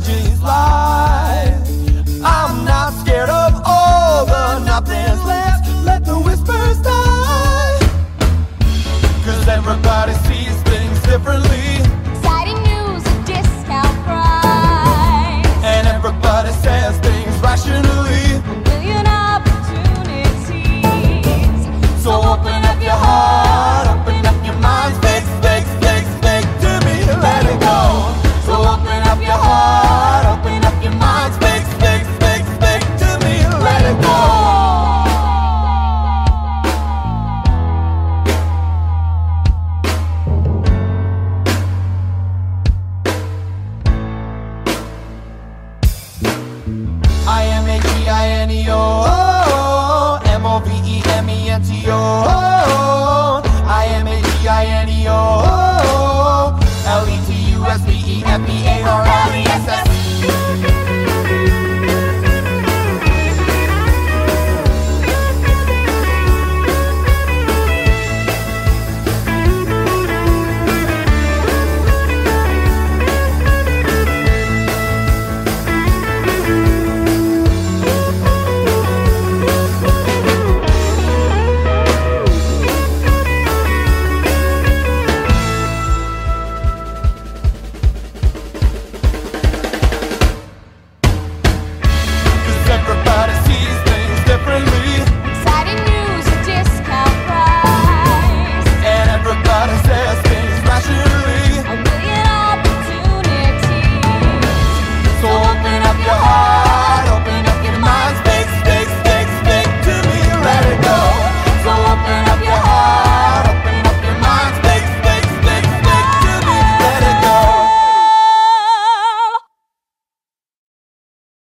the judges I M A G I N E O M O V E M E N T O I M A G I N E O L E T U S B E F E A R I.